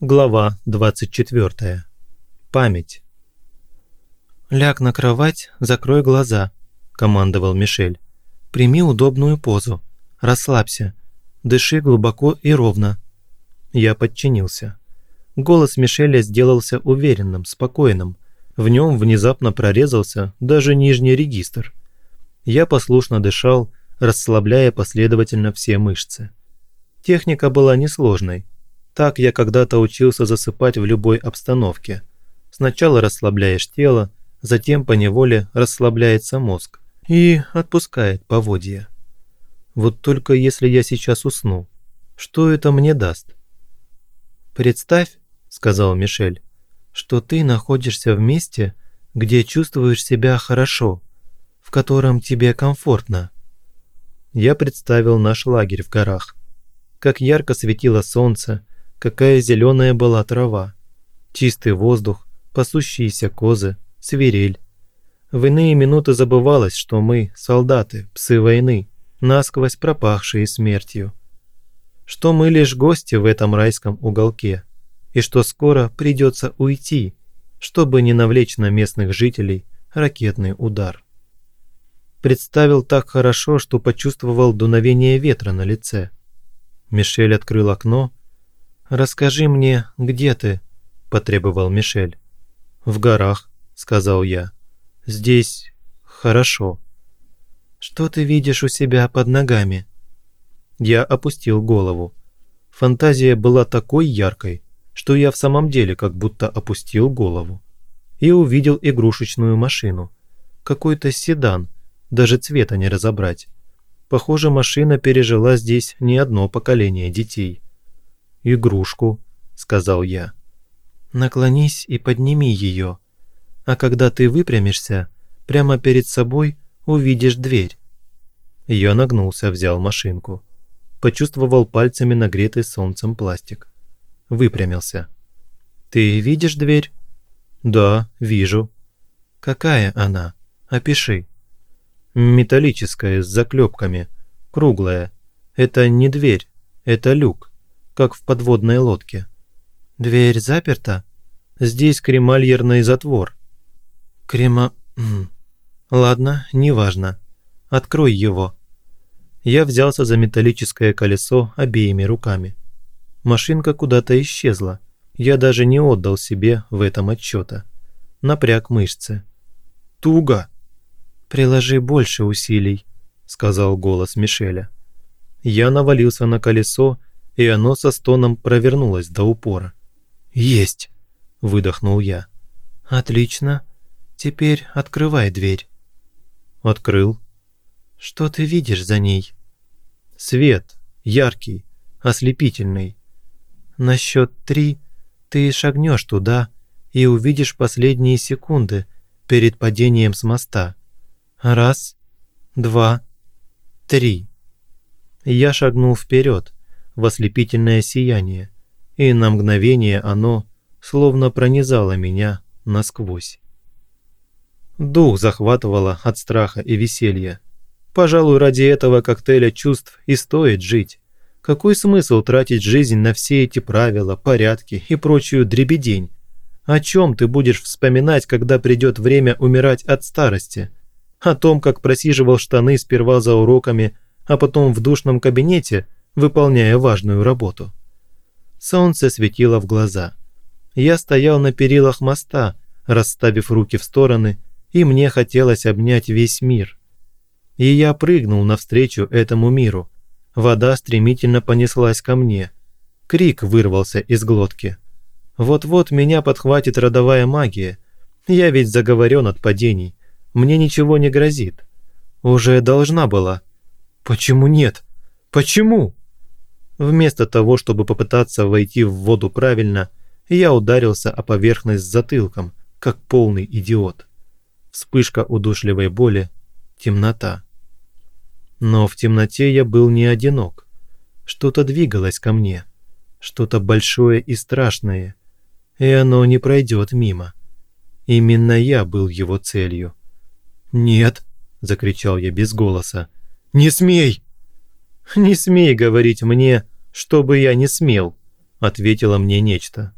Глава 24. Память. «Ляг на кровать, закрой глаза», – командовал Мишель. «Прими удобную позу. Расслабься. Дыши глубоко и ровно». Я подчинился. Голос Мишеля сделался уверенным, спокойным. В нем внезапно прорезался даже нижний регистр. Я послушно дышал, расслабляя последовательно все мышцы. Техника была несложной – так я когда-то учился засыпать в любой обстановке. Сначала расслабляешь тело, затем поневоле расслабляется мозг и отпускает поводья. Вот только если я сейчас усну, что это мне даст? «Представь», – сказал Мишель, – «что ты находишься в месте, где чувствуешь себя хорошо, в котором тебе комфортно». Я представил наш лагерь в горах. Как ярко светило солнце, какая зеленая была трава, чистый воздух, пасущиеся козы, свирель. В иные минуты забывалось, что мы – солдаты, псы войны, насквозь пропахшие смертью. Что мы лишь гости в этом райском уголке, и что скоро придется уйти, чтобы не навлечь на местных жителей ракетный удар. Представил так хорошо, что почувствовал дуновение ветра на лице. Мишель открыл окно «Расскажи мне, где ты?» – потребовал Мишель. «В горах», – сказал я. «Здесь хорошо». «Что ты видишь у себя под ногами?» Я опустил голову. Фантазия была такой яркой, что я в самом деле как будто опустил голову. И увидел игрушечную машину. Какой-то седан, даже цвета не разобрать. Похоже, машина пережила здесь не одно поколение детей игрушку», – сказал я. «Наклонись и подними ее, а когда ты выпрямишься, прямо перед собой увидишь дверь». Я нагнулся, взял машинку. Почувствовал пальцами нагретый солнцем пластик. Выпрямился. «Ты видишь дверь?» «Да, вижу». «Какая она? Опиши». «Металлическая, с заклепками. Круглая. Это не дверь, это люк как в подводной лодке. «Дверь заперта? Здесь кремальерный затвор». «Крема... Ладно, неважно. Открой его». Я взялся за металлическое колесо обеими руками. Машинка куда-то исчезла. Я даже не отдал себе в этом отчета. Напряг мышцы. «Туго!» «Приложи больше усилий», – сказал голос Мишеля. Я навалился на колесо и оно со стоном провернулось до упора. «Есть!» – выдохнул я. «Отлично. Теперь открывай дверь». Открыл. «Что ты видишь за ней?» «Свет. Яркий. Ослепительный. На счет три ты шагнешь туда и увидишь последние секунды перед падением с моста. Раз, два, три». Я шагнул вперед, в ослепительное сияние, и на мгновение оно словно пронизало меня насквозь. Дух захватывало от страха и веселья. Пожалуй, ради этого коктейля чувств и стоит жить. Какой смысл тратить жизнь на все эти правила, порядки и прочую дребедень? О чем ты будешь вспоминать, когда придет время умирать от старости? О том, как просиживал штаны сперва за уроками, а потом в душном кабинете, выполняя важную работу. Солнце светило в глаза. Я стоял на перилах моста, расставив руки в стороны, и мне хотелось обнять весь мир. И я прыгнул навстречу этому миру. Вода стремительно понеслась ко мне. Крик вырвался из глотки. Вот-вот меня подхватит родовая магия. Я ведь заговорен от падений. Мне ничего не грозит. Уже должна была. Почему нет? Почему? Вместо того, чтобы попытаться войти в воду правильно, я ударился о поверхность затылком, как полный идиот. Вспышка удушливой боли, темнота. Но в темноте я был не одинок. Что-то двигалось ко мне, что-то большое и страшное, и оно не пройдет мимо. Именно я был его целью. «Нет!» – закричал я без голоса. «Не смей!» «Не смей говорить мне, чтобы я не смел», – ответило мне нечто.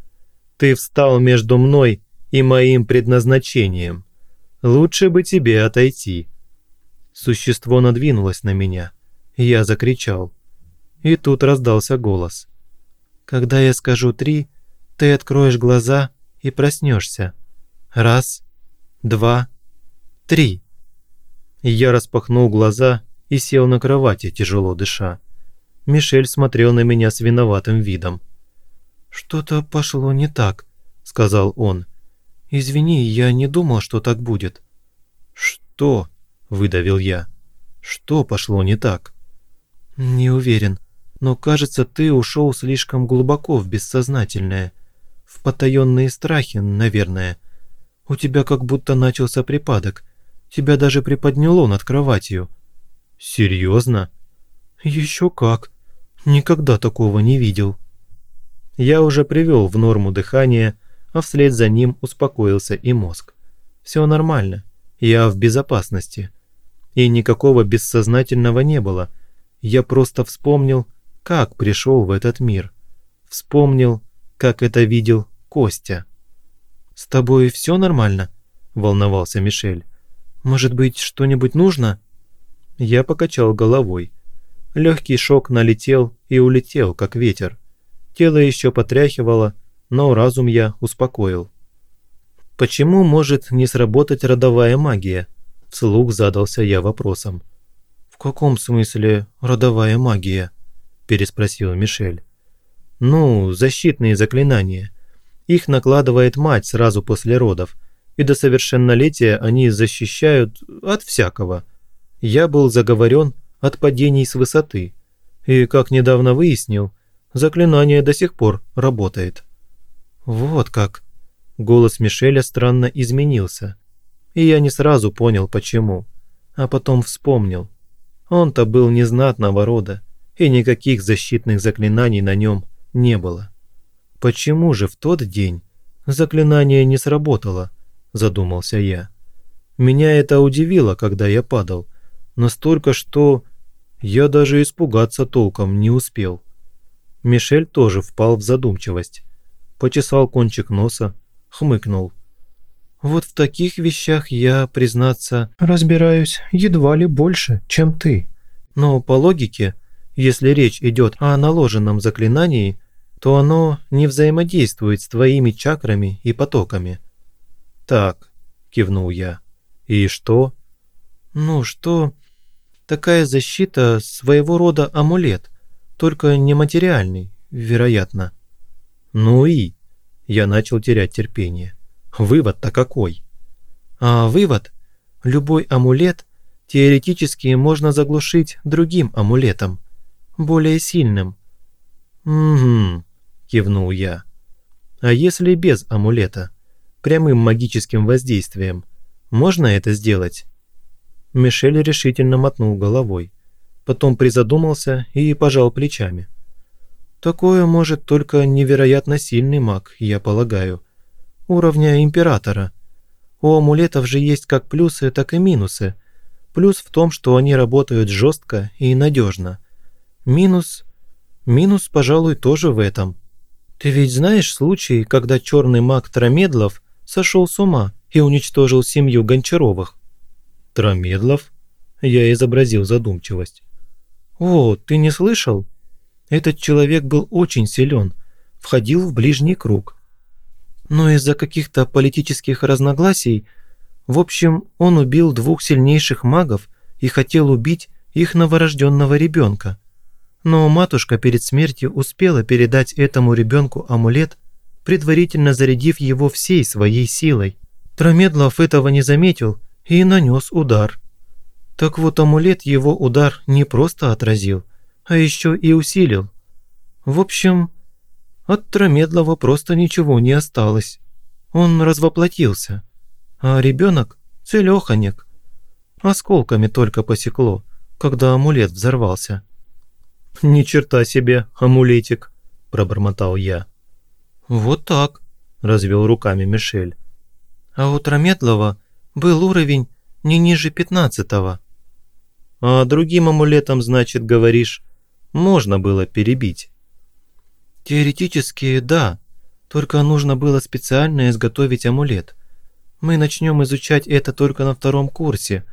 «Ты встал между мной и моим предназначением. Лучше бы тебе отойти». Существо надвинулось на меня. Я закричал. И тут раздался голос. «Когда я скажу три, ты откроешь глаза и проснешься. Раз, два, три». Я распахнул глаза и сел на кровати, тяжело дыша. Мишель смотрел на меня с виноватым видом. «Что-то пошло не так», – сказал он. «Извини, я не думал, что так будет». «Что?» – выдавил я. «Что пошло не так?» «Не уверен, но кажется, ты ушел слишком глубоко в бессознательное, в потаенные страхи, наверное. У тебя как будто начался припадок. Тебя даже приподняло над кроватью». «Серьезно?» «Еще как. Никогда такого не видел». Я уже привел в норму дыхание, а вслед за ним успокоился и мозг. Все нормально, я в безопасности. И никакого бессознательного не было. Я просто вспомнил, как пришел в этот мир. Вспомнил, как это видел Костя. «С тобой все нормально?» – волновался Мишель. «Может быть, что-нибудь нужно?» Я покачал головой. Легкий шок налетел и улетел, как ветер. Тело еще потряхивало, но разум я успокоил. «Почему может не сработать родовая магия?» – вслух задался я вопросом. «В каком смысле родовая магия?» – переспросил Мишель. «Ну, защитные заклинания. Их накладывает мать сразу после родов, и до совершеннолетия они защищают от всякого. Я был заговорен от падений с высоты. И, как недавно выяснил, заклинание до сих пор работает. Вот как. Голос Мишеля странно изменился. И я не сразу понял, почему. А потом вспомнил. Он-то был незнатного рода, и никаких защитных заклинаний на нем не было. Почему же в тот день заклинание не сработало, задумался я. Меня это удивило, когда я падал, Настолько, что я даже испугаться толком не успел. Мишель тоже впал в задумчивость. Почесал кончик носа, хмыкнул. «Вот в таких вещах я, признаться, разбираюсь едва ли больше, чем ты. Но по логике, если речь идет о наложенном заклинании, то оно не взаимодействует с твоими чакрами и потоками». «Так», – кивнул я. «И что?» «Ну, что...» Такая защита своего рода амулет, только нематериальный, вероятно. Ну и... Я начал терять терпение. Вывод-то какой? А вывод? Любой амулет теоретически можно заглушить другим амулетом, более сильным. «Угу», – кивнул я. «А если без амулета, прямым магическим воздействием, можно это сделать?» Мишель решительно мотнул головой. Потом призадумался и пожал плечами. «Такое может только невероятно сильный маг, я полагаю. Уровня Императора. У амулетов же есть как плюсы, так и минусы. Плюс в том, что они работают жестко и надежно. Минус... Минус, пожалуй, тоже в этом. Ты ведь знаешь случай, когда черный маг Трамедлов сошел с ума и уничтожил семью Гончаровых? Трамедлов? Я изобразил задумчивость. О, ты не слышал? Этот человек был очень силен, входил в ближний круг. Но из-за каких-то политических разногласий, в общем, он убил двух сильнейших магов и хотел убить их новорожденного ребенка. Но матушка перед смертью успела передать этому ребенку амулет, предварительно зарядив его всей своей силой. Трамедлов этого не заметил и нанес удар. Так вот амулет его удар не просто отразил, а еще и усилил. В общем, от Тромедлова просто ничего не осталось. Он развоплотился, а ребенок целеханек. Осколками только посекло, когда амулет взорвался. «Ни черта себе, амулетик!» – пробормотал я. «Вот так», – развел руками Мишель. «А у Тромедлова был уровень не ниже пятнадцатого. А другим амулетом, значит, говоришь, можно было перебить. Теоретически, да. Только нужно было специально изготовить амулет. Мы начнем изучать это только на втором курсе.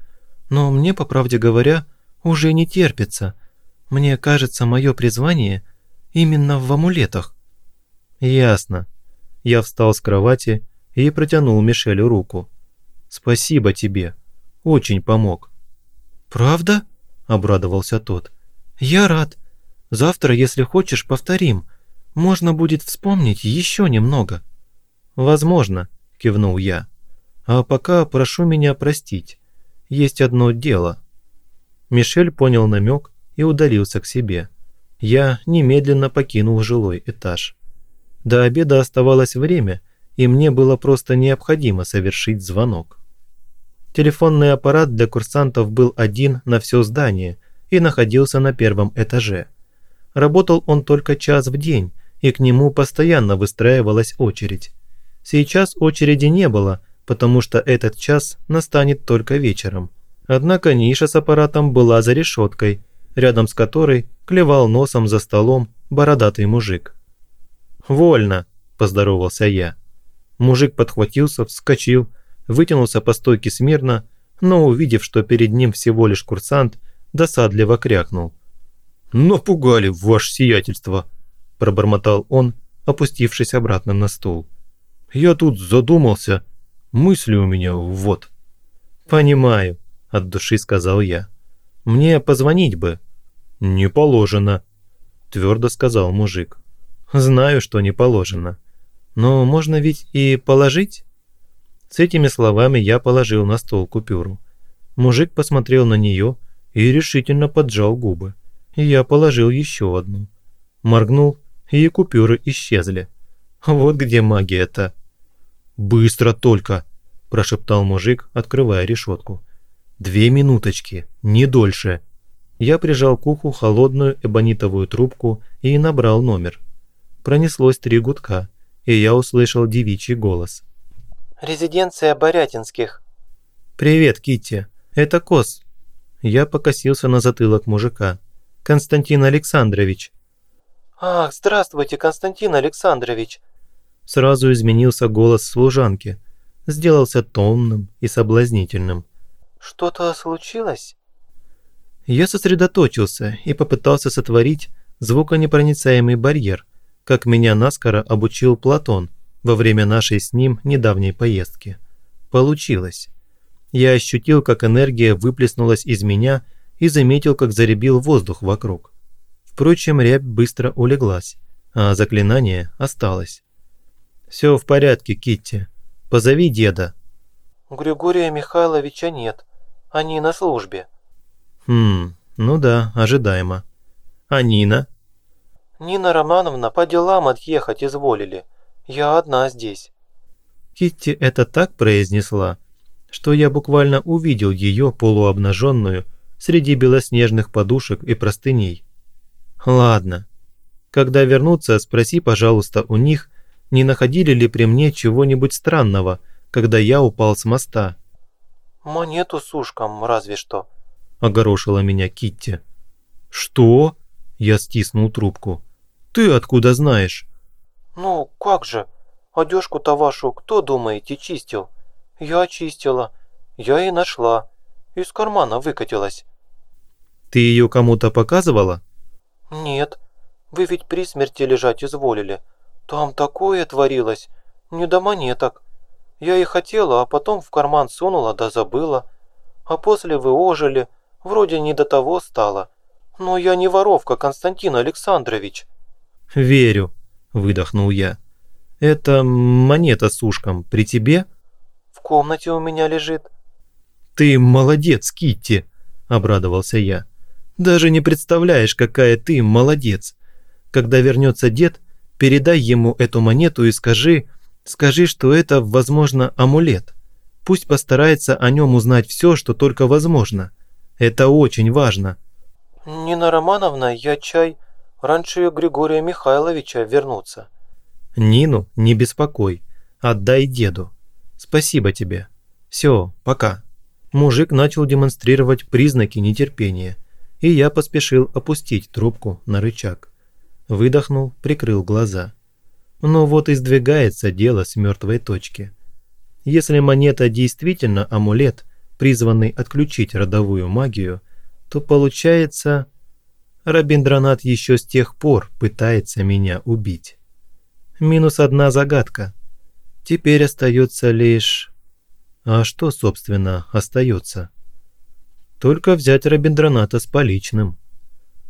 Но мне, по правде говоря, уже не терпится. Мне кажется, мое призвание именно в амулетах. Ясно. Я встал с кровати и протянул Мишелю руку. Спасибо тебе. Очень помог. Правда? Обрадовался тот. Я рад. Завтра, если хочешь, повторим. Можно будет вспомнить еще немного. Возможно, кивнул я. А пока прошу меня простить. Есть одно дело. Мишель понял намек и удалился к себе. Я немедленно покинул жилой этаж. До обеда оставалось время, и мне было просто необходимо совершить звонок. Телефонный аппарат для курсантов был один на все здание и находился на первом этаже. Работал он только час в день, и к нему постоянно выстраивалась очередь. Сейчас очереди не было, потому что этот час настанет только вечером. Однако ниша с аппаратом была за решеткой, рядом с которой клевал носом за столом бородатый мужик. «Вольно!» – поздоровался я. Мужик подхватился, вскочил, вытянулся по стойке смирно, но, увидев, что перед ним всего лишь курсант, досадливо крякнул. «Напугали, ваше сиятельство!» – пробормотал он, опустившись обратно на стул. «Я тут задумался. Мысли у меня вот». «Понимаю», – от души сказал я. «Мне позвонить бы». «Не положено», – твердо сказал мужик. «Знаю, что не положено. Но можно ведь и положить?» С этими словами я положил на стол купюру. Мужик посмотрел на нее и решительно поджал губы. Я положил еще одну. Моргнул, и купюры исчезли. Вот где магия-то. «Быстро только!» – прошептал мужик, открывая решетку. «Две минуточки, не дольше!» Я прижал к уху холодную эбонитовую трубку и набрал номер. Пронеслось три гудка, и я услышал девичий голос. «Резиденция Борятинских». «Привет, Китти. Это Кос». Я покосился на затылок мужика. «Константин Александрович». «Ах, здравствуйте, Константин Александрович». Сразу изменился голос служанки. Сделался томным и соблазнительным. «Что-то случилось?» Я сосредоточился и попытался сотворить звуконепроницаемый барьер, как меня наскоро обучил Платон во время нашей с ним недавней поездки. Получилось. Я ощутил, как энергия выплеснулась из меня и заметил, как заребил воздух вокруг. Впрочем, рябь быстро улеглась, а заклинание осталось. «Все в порядке, Китти. Позови деда». «Григория Михайловича нет. Они на службе». «Хм, ну да, ожидаемо. А Нина?» «Нина Романовна по делам отъехать изволили. Я одна здесь». Китти это так произнесла, что я буквально увидел ее полуобнаженную среди белоснежных подушек и простыней. «Ладно. Когда вернутся, спроси, пожалуйста, у них, не находили ли при мне чего-нибудь странного, когда я упал с моста». «Монету с ушком, разве что», – огорошила меня Китти. «Что?» – я стиснул трубку. «Ты откуда знаешь?» «Ну, как же? Одежку-то вашу кто, думаете, чистил? Я чистила. Я и нашла. Из кармана выкатилась». «Ты ее кому-то показывала?» «Нет. Вы ведь при смерти лежать изволили. Там такое творилось. Не до монеток. Я и хотела, а потом в карман сунула да забыла. А после вы ожили. Вроде не до того стало. Но я не воровка, Константин Александрович». «Верю», – выдохнул я. «Это монета с ушком при тебе?» «В комнате у меня лежит». «Ты молодец, Китти», – обрадовался я. «Даже не представляешь, какая ты молодец. Когда вернется дед, передай ему эту монету и скажи, скажи, что это, возможно, амулет. Пусть постарается о нем узнать все, что только возможно. Это очень важно». «Нина Романовна, я чай...» Раньше Григория Михайловича вернуться». «Нину не беспокой. Отдай деду. Спасибо тебе. Все, пока». Мужик начал демонстрировать признаки нетерпения, и я поспешил опустить трубку на рычаг. Выдохнул, прикрыл глаза. Но вот и сдвигается дело с мертвой точки. Если монета действительно амулет, призванный отключить родовую магию, то получается... Рабиндранат еще с тех пор пытается меня убить. Минус одна загадка. Теперь остается лишь... А что, собственно, остается? Только взять Рабиндраната с поличным.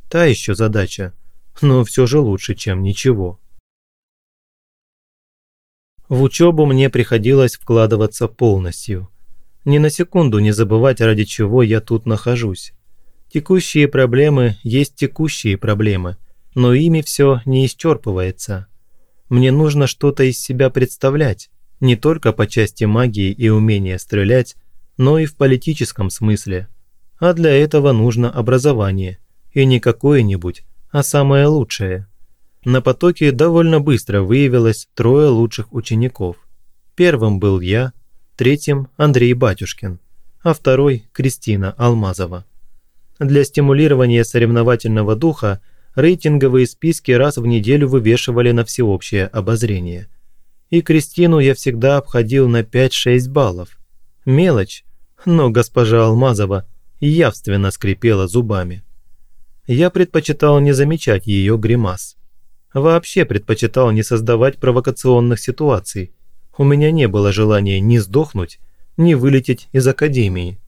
Та еще задача, но все же лучше, чем ничего. В учебу мне приходилось вкладываться полностью. Ни на секунду не забывать, ради чего я тут нахожусь. Текущие проблемы есть текущие проблемы, но ими все не исчерпывается. Мне нужно что-то из себя представлять, не только по части магии и умения стрелять, но и в политическом смысле. А для этого нужно образование, и не какое-нибудь, а самое лучшее. На потоке довольно быстро выявилось трое лучших учеников. Первым был я, третьим – Андрей Батюшкин, а второй – Кристина Алмазова. Для стимулирования соревновательного духа рейтинговые списки раз в неделю вывешивали на всеобщее обозрение. И Кристину я всегда обходил на 5-6 баллов. Мелочь, но госпожа Алмазова явственно скрипела зубами. Я предпочитал не замечать ее гримас. Вообще предпочитал не создавать провокационных ситуаций. У меня не было желания ни сдохнуть, ни вылететь из академии.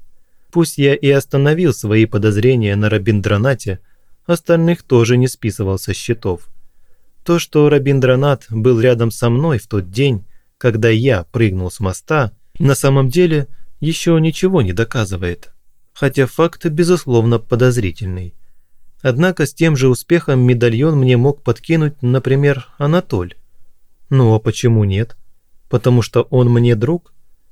Пусть я и остановил свои подозрения на Рабиндранате, остальных тоже не списывал со счетов. То, что Рабиндранат был рядом со мной в тот день, когда я прыгнул с моста, на самом деле еще ничего не доказывает. Хотя факт, безусловно, подозрительный. Однако с тем же успехом медальон мне мог подкинуть, например, Анатоль. Ну а почему нет? Потому что он мне друг?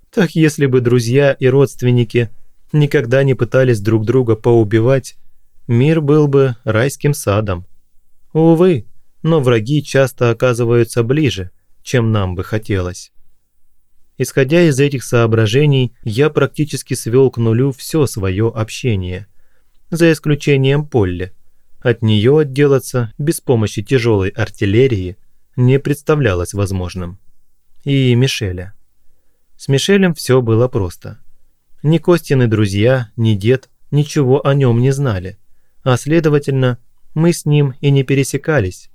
Так если бы друзья и родственники – никогда не пытались друг друга поубивать, мир был бы райским садом. Увы, но враги часто оказываются ближе, чем нам бы хотелось. Исходя из этих соображений, я практически свел к нулю все свое общение, за исключением Полли. От нее отделаться без помощи тяжелой артиллерии не представлялось возможным. И Мишеля. С Мишелем все было просто. Ни Костины друзья, ни дед ничего о нем не знали, а следовательно, мы с ним и не пересекались.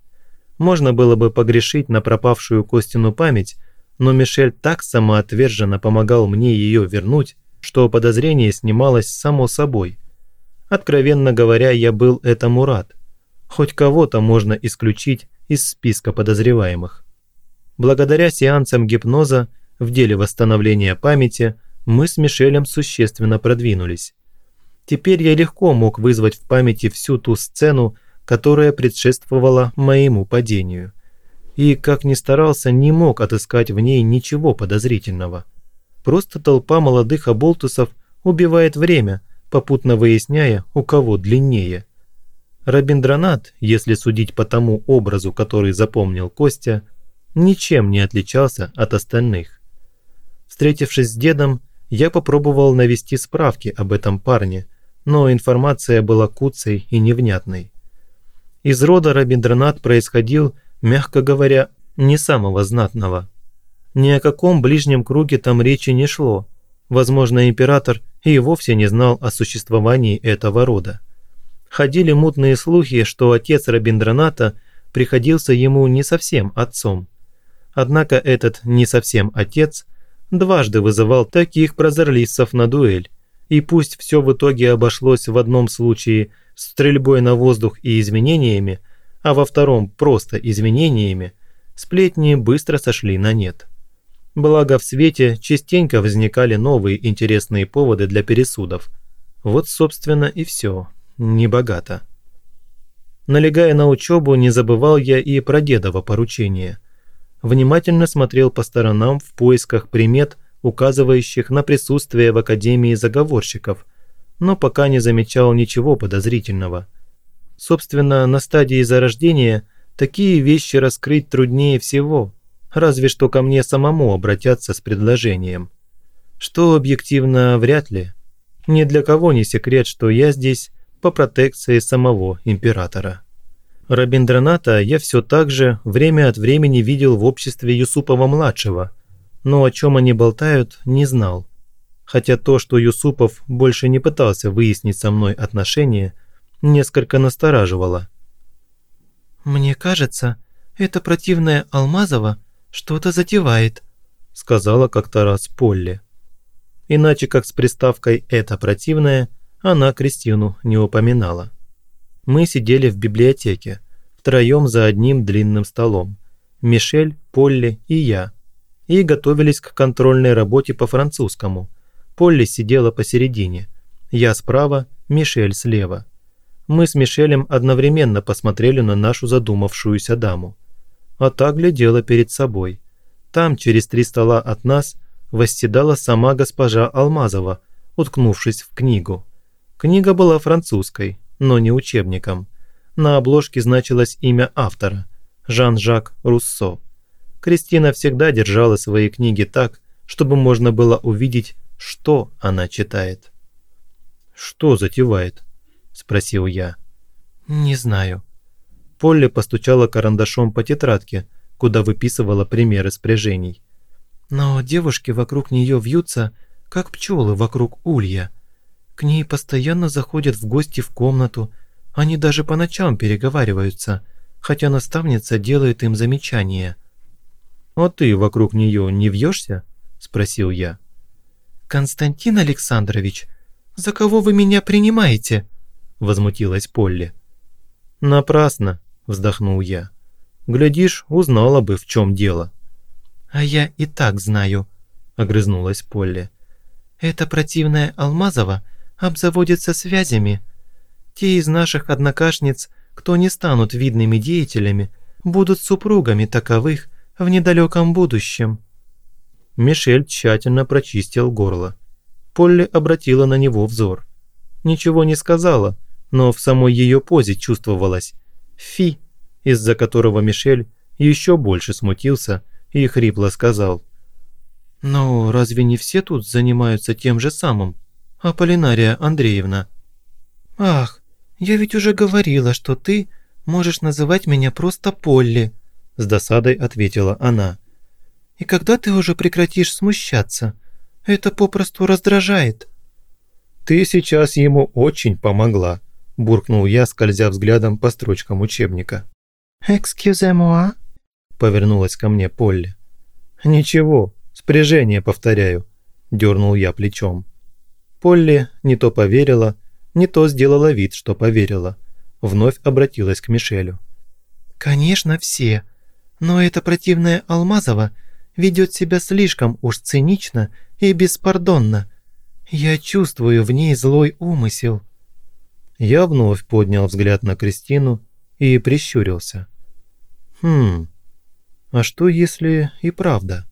Можно было бы погрешить на пропавшую Костину память, но Мишель так самоотверженно помогал мне ее вернуть, что подозрение снималось само собой. Откровенно говоря, я был этому рад. Хоть кого-то можно исключить из списка подозреваемых. Благодаря сеансам гипноза в деле восстановления памяти – мы с Мишелем существенно продвинулись. Теперь я легко мог вызвать в памяти всю ту сцену, которая предшествовала моему падению. И, как ни старался, не мог отыскать в ней ничего подозрительного. Просто толпа молодых оболтусов убивает время, попутно выясняя, у кого длиннее. Рабиндранат, если судить по тому образу, который запомнил Костя, ничем не отличался от остальных. Встретившись с дедом, я попробовал навести справки об этом парне, но информация была куцей и невнятной. Из рода Рабиндранат происходил, мягко говоря, не самого знатного. Ни о каком ближнем круге там речи не шло. Возможно, император и вовсе не знал о существовании этого рода. Ходили мутные слухи, что отец Рабиндраната приходился ему не совсем отцом. Однако этот не совсем отец – дважды вызывал таких прозорлистцев на дуэль. И пусть все в итоге обошлось в одном случае стрельбой на воздух и изменениями, а во втором просто изменениями, сплетни быстро сошли на нет. Благо в свете частенько возникали новые интересные поводы для пересудов. Вот, собственно, и все. Небогато. Налегая на учебу, не забывал я и про дедово поручение – внимательно смотрел по сторонам в поисках примет, указывающих на присутствие в Академии заговорщиков, но пока не замечал ничего подозрительного. Собственно, на стадии зарождения такие вещи раскрыть труднее всего, разве что ко мне самому обратятся с предложением. Что объективно вряд ли. Ни для кого не секрет, что я здесь по протекции самого императора. Рабиндраната я все так же время от времени видел в обществе Юсупова-младшего, но о чем они болтают, не знал. Хотя то, что Юсупов больше не пытался выяснить со мной отношения, несколько настораживало. «Мне кажется, это противная Алмазова что-то затевает», сказала как-то раз Полли. Иначе как с приставкой «это противное» она Кристину не упоминала. Мы сидели в библиотеке, втроем за одним длинным столом. Мишель, Полли и я. И готовились к контрольной работе по французскому. Полли сидела посередине. Я справа, Мишель слева. Мы с Мишелем одновременно посмотрели на нашу задумавшуюся даму. А та глядела перед собой. Там, через три стола от нас, восседала сама госпожа Алмазова, уткнувшись в книгу. Книга была французской, но не учебником. На обложке значилось имя автора – Жан-Жак Руссо. Кристина всегда держала свои книги так, чтобы можно было увидеть, что она читает. «Что затевает?» – спросил я. «Не знаю». Полли постучала карандашом по тетрадке, куда выписывала примеры спряжений. «Но девушки вокруг нее вьются, как пчелы вокруг улья. К ней постоянно заходят в гости в комнату, они даже по ночам переговариваются, хотя наставница делает им замечания». «А ты вокруг нее не вьешься?» – спросил я. «Константин Александрович, за кого вы меня принимаете?» – возмутилась Полли. «Напрасно», – вздохнул я. «Глядишь, узнала бы, в чем дело». «А я и так знаю», – огрызнулась Полли. «Эта противная Алмазова – обзаводятся связями. Те из наших однокашниц, кто не станут видными деятелями, будут супругами таковых в недалеком будущем». Мишель тщательно прочистил горло. Полли обратила на него взор. Ничего не сказала, но в самой ее позе чувствовалось «фи», из-за которого Мишель еще больше смутился и хрипло сказал. «Но разве не все тут занимаются тем же самым?» Аполлинария Андреевна». «Ах, я ведь уже говорила, что ты можешь называть меня просто Полли», с досадой ответила она. «И когда ты уже прекратишь смущаться? Это попросту раздражает». «Ты сейчас ему очень помогла», – буркнул я, скользя взглядом по строчкам учебника. «Excuse-moi?» – повернулась ко мне Полли. «Ничего, спряжение повторяю», – дернул я плечом. Полли не то поверила, не то сделала вид, что поверила. Вновь обратилась к Мишелю. «Конечно, все. Но эта противная Алмазова ведет себя слишком уж цинично и беспардонно. Я чувствую в ней злой умысел». Я вновь поднял взгляд на Кристину и прищурился. «Хм, а что если и правда?»